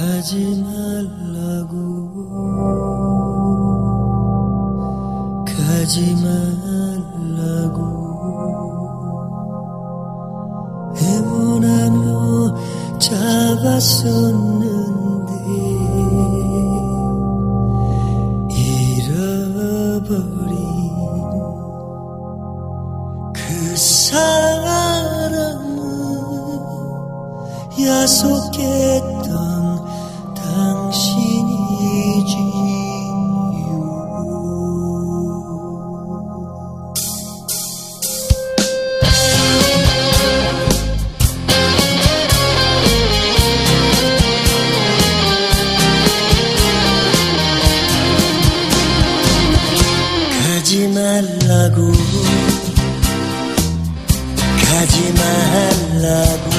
가지 말라고. 가지 말라고. 애원하며 잡았었는데 잃어버린 그 사람은 야속했던 حاجي مهلا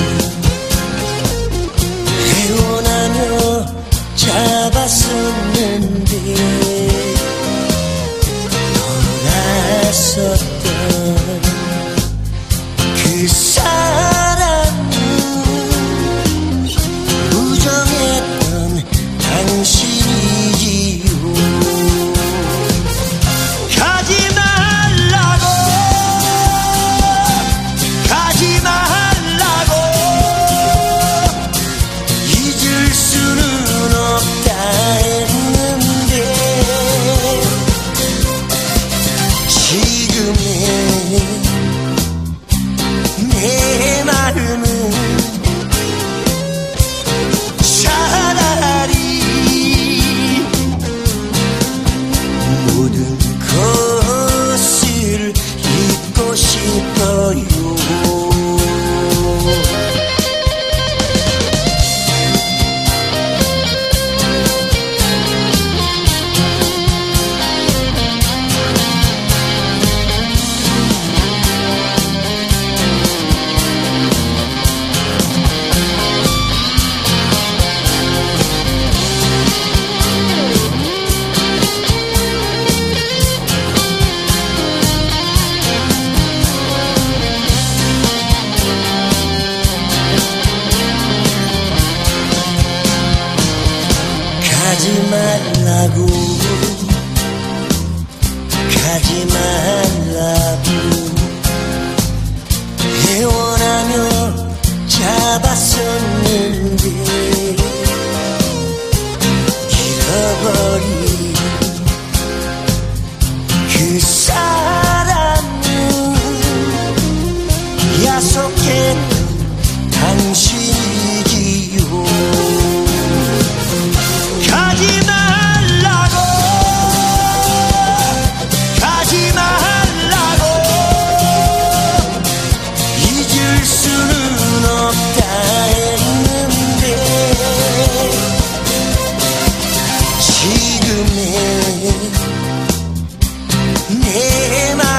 yüzünü 가지 말라고. 가지 말라고.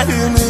I do